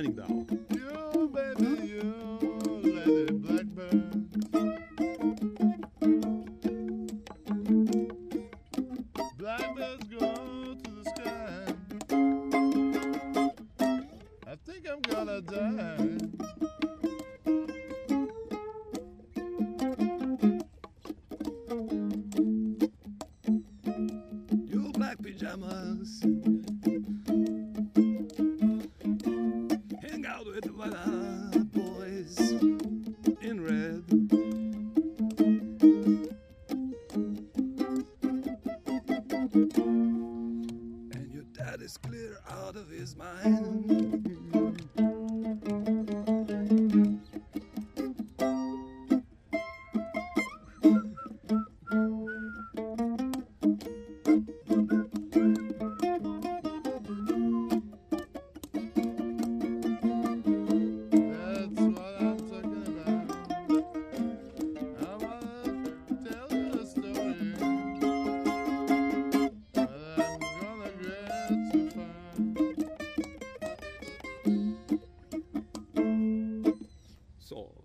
Kleiningdal. You, baby, you lady blackbird. Blackbirds go to the sky. I think I'm gonna die. Your black pajamas. Dad is clear out of his mind. So.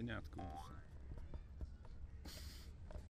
пенятка вуса.